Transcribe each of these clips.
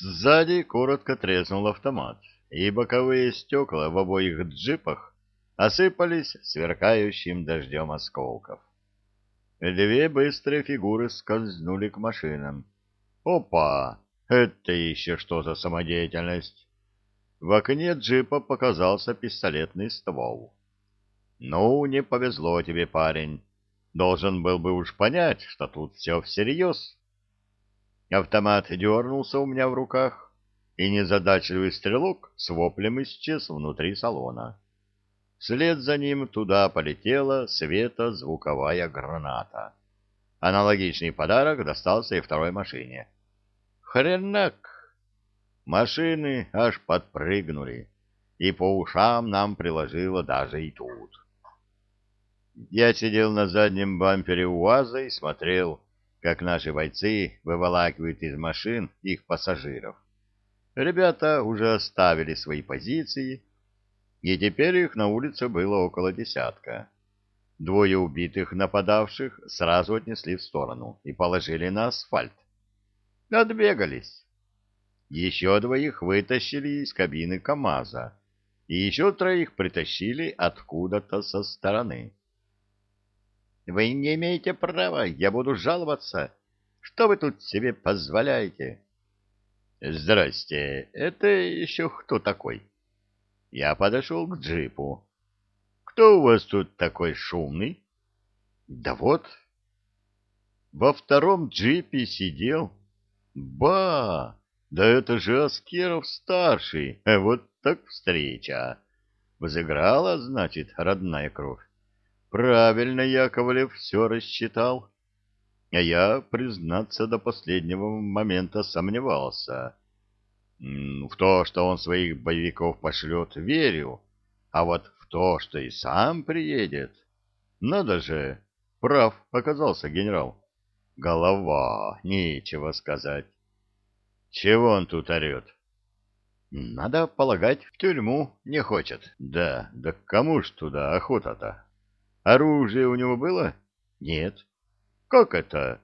Сзади коротко треснул автомат, и боковые стекла в обоих джипах осыпались сверкающим дождем осколков. Две быстрые фигуры скользнули к машинам. Опа! Это еще что за самодеятельность? В окне джипа показался пистолетный ствол. Ну, не повезло тебе, парень. Должен был бы уж понять, что тут все всерьез. Автомат дернулся у меня в руках, и незадачливый стрелок с воплем исчез внутри салона. Вслед за ним туда полетела светозвуковая граната. Аналогичный подарок достался и второй машине. Хренак! Машины аж подпрыгнули, и по ушам нам приложило даже и тут. Я сидел на заднем бампере УАЗа и смотрел, как наши бойцы выволакивают из машин их пассажиров. Ребята уже оставили свои позиции, и теперь их на улице было около десятка. Двое убитых нападавших сразу отнесли в сторону и положили на асфальт. Отбегались. Еще двоих вытащили из кабины КамАЗа, и еще троих притащили откуда-то со стороны. Вы не имеете права, я буду жаловаться. Что вы тут себе позволяете? Здрасте, это еще кто такой? Я подошел к джипу. Кто у вас тут такой шумный? Да вот. Во втором джипе сидел. Ба! Да это же Аскеров-старший. Вот так встреча. Возыграла, значит, родная кровь. Правильно Яковлев все рассчитал. А я, признаться, до последнего момента сомневался. В то, что он своих боевиков пошлет, верю. А вот в то, что и сам приедет... Надо же, прав оказался генерал. Голова, нечего сказать. Чего он тут орет? Надо полагать, в тюрьму не хочет. Да, да кому ж туда охота-то? Оружие у него было? Нет. Как это?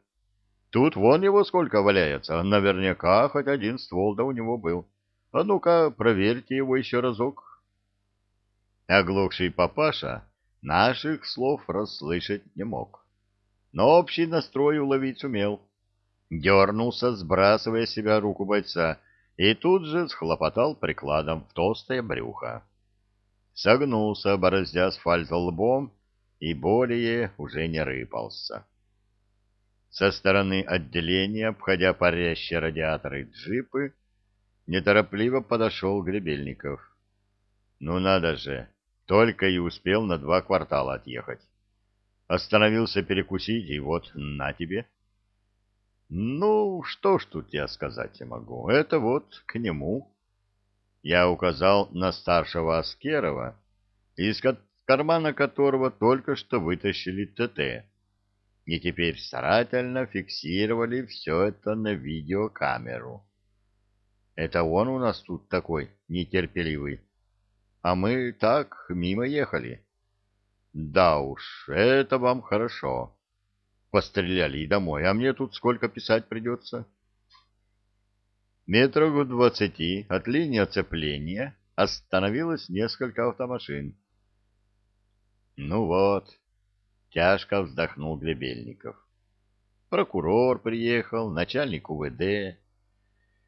Тут вон его сколько валяется. Наверняка хоть один ствол да у него был. А ну-ка, проверьте его еще разок. Оглохший папаша наших слов расслышать не мог. Но общий настрой уловить сумел. Дернулся, сбрасывая себя руку бойца, и тут же схлопотал прикладом в толстое брюхо. Согнулся, бороздя асфальт лбом, и более уже не рыпался. Со стороны отделения, обходя парящие радиаторы джипы, неторопливо подошел Гребельников. Ну надо же, только и успел на два квартала отъехать. Остановился перекусить, и вот на тебе. Ну, что ж тут я сказать могу, это вот к нему. Я указал на старшего Аскерова, из кармана которого только что вытащили ТТ, и теперь старательно фиксировали все это на видеокамеру. Это он у нас тут такой нетерпеливый, а мы так мимо ехали. Да уж, это вам хорошо. Постреляли и домой, а мне тут сколько писать придется? Метров в двадцати от линии оцепления остановилось несколько автомашин. Ну вот, тяжко вздохнул Гребельников. Прокурор приехал, начальник УВД.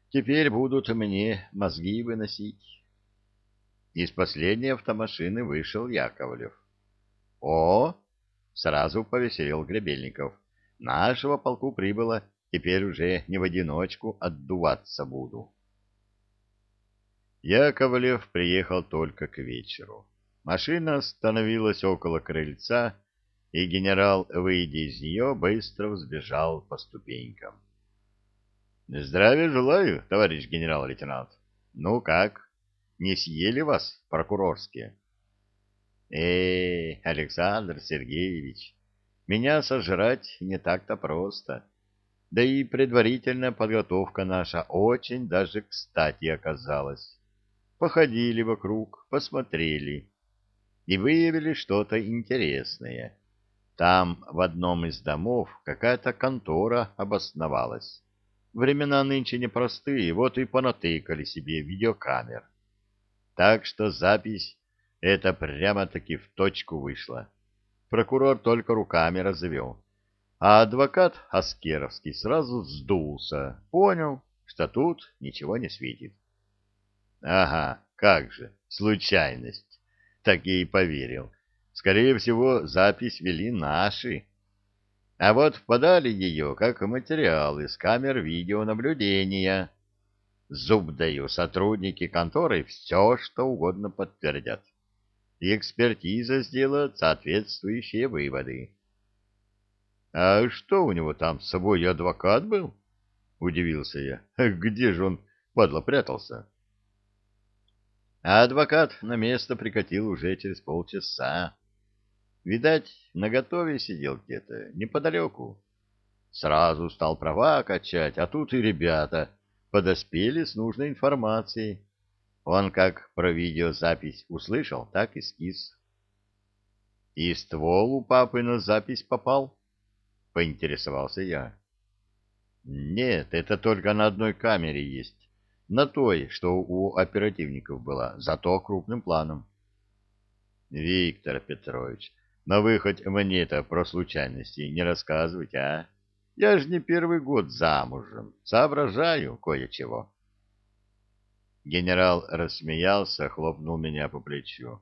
Теперь будут мне мозги выносить. Из последней автомашины вышел Яковлев. О, сразу повеселил Гребельников. Нашего полку прибыло, теперь уже не в одиночку отдуваться буду. Яковлев приехал только к вечеру. Машина остановилась около крыльца, и генерал, выйдя из нее, быстро взбежал по ступенькам. — Здравия желаю, товарищ генерал-лейтенант. Ну как, не съели вас прокурорские? — Э, Александр Сергеевич, меня сожрать не так-то просто. Да и предварительная подготовка наша очень даже кстати оказалась. Походили вокруг, посмотрели и выявили что-то интересное. Там в одном из домов какая-то контора обосновалась. времена нынче непростые, вот и понатыкали себе видеокамер. Так что запись эта прямо-таки в точку вышла. Прокурор только руками развел. А адвокат Аскеровский сразу сдулся, понял, что тут ничего не светит. Ага, как же, случайность. Так и поверил. Скорее всего, запись вели наши. А вот подали ее как материал из камер видеонаблюдения. Зуб даю, сотрудники конторы все, что угодно подтвердят. И экспертиза сделает соответствующие выводы. — А что у него там с собой адвокат был? — удивился я. — Где же он, падла, прятался? А адвокат на место прикатил уже через полчаса. Видать, наготове сидел где-то, неподалеку. Сразу стал права качать, а тут и ребята подоспели с нужной информацией. Он как про видеозапись услышал, так и скис. — И ствол у папы на запись попал? — поинтересовался я. — Нет, это только на одной камере есть. На той, что у оперативников была, зато крупным планом. — Виктор Петрович, но вы хоть мне-то про случайности не рассказывайте, а? Я ж не первый год замужем, соображаю кое-чего. Генерал рассмеялся, хлопнул меня по плечу.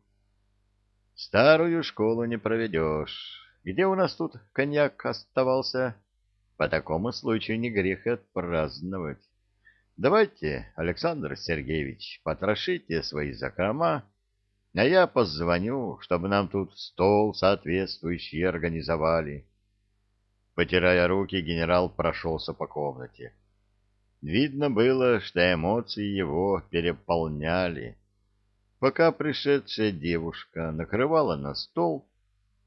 Старую школу не проведешь. Где у нас тут коньяк оставался? По такому случаю не грех отпраздновать. Давайте, Александр Сергеевич, потрошите свои закрома, а я позвоню, чтобы нам тут стол соответствующий организовали. Потирая руки, генерал прошелся по комнате. Видно было, что эмоции его переполняли. Пока пришедшая девушка накрывала на стол,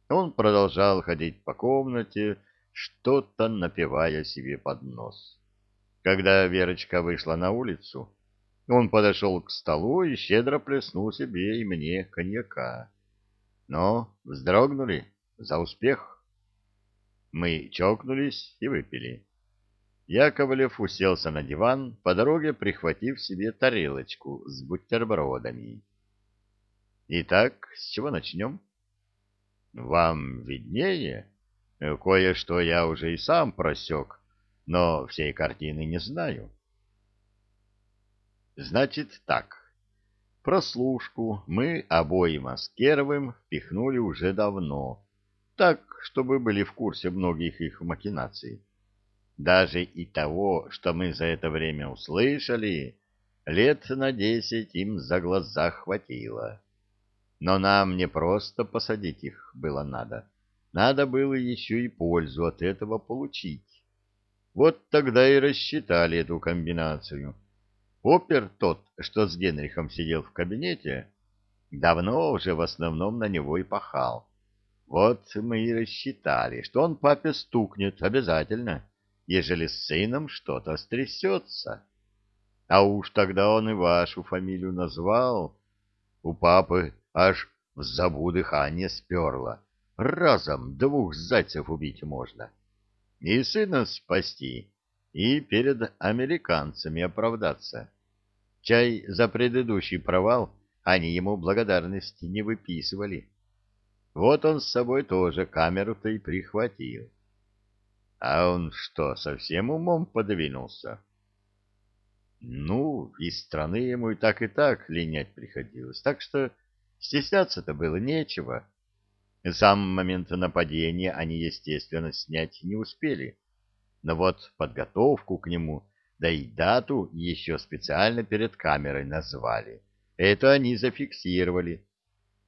он продолжал ходить по комнате, что-то напивая себе под нос. Когда Верочка вышла на улицу, он подошел к столу и щедро плеснул себе и мне коньяка. Но вздрогнули за успех. Мы чокнулись и выпили. Яковлев уселся на диван, по дороге прихватив себе тарелочку с бутербродами. Итак, с чего начнем? Вам виднее. Кое-что я уже и сам просек, но всей картины не знаю. Значит так. Прослушку мы обоим Аскеровым впихнули уже давно, так, чтобы были в курсе многих их махинаций. Даже и того, что мы за это время услышали, лет на десять им за глаза хватило. Но нам не просто посадить их было надо. Надо было еще и пользу от этого получить. Вот тогда и рассчитали эту комбинацию. Опер тот, что с Генрихом сидел в кабинете, давно уже в основном на него и пахал. Вот мы и рассчитали, что он папе стукнет обязательно, ежели с сыном что-то стрясется. А уж тогда он и вашу фамилию назвал. У папы аж в забу дыхание сперло. Разом двух зайцев убить можно. И сына спасти, и перед американцами оправдаться. Чай за предыдущий провал они ему благодарности не выписывали. Вот он с собой тоже камеру-то и прихватил. А он что, совсем умом подвинулся? Ну, из страны ему и так и так линять приходилось, так что стесняться-то было нечего. Сам момент нападения они, естественно, снять не успели. Но вот подготовку к нему, да и дату еще специально перед камерой назвали. Это они зафиксировали.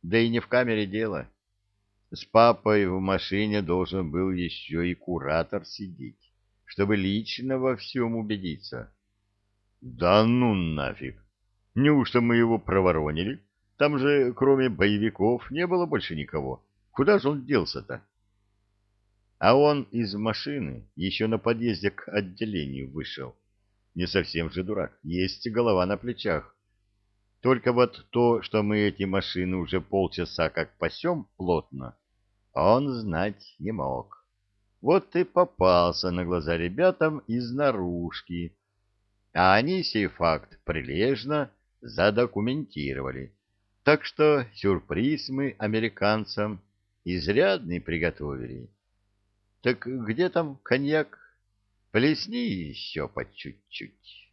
Да и не в камере дело. С папой в машине должен был еще и куратор сидеть, чтобы лично во всем убедиться. Да ну нафиг! Неужто мы его проворонили? Там же, кроме боевиков, не было больше никого. Куда же он делся-то? А он из машины еще на подъезде к отделению вышел. Не совсем же дурак, есть голова на плечах. Только вот то, что мы эти машины уже полчаса как пасем плотно, он знать не мог. вот и попался на глаза ребятам из наружки, а они сей факт прилежно задокументировали. Так что сюрприз мы американцам изрядный приготовили. Так где там коньяк? Плесни еще по чуть-чуть.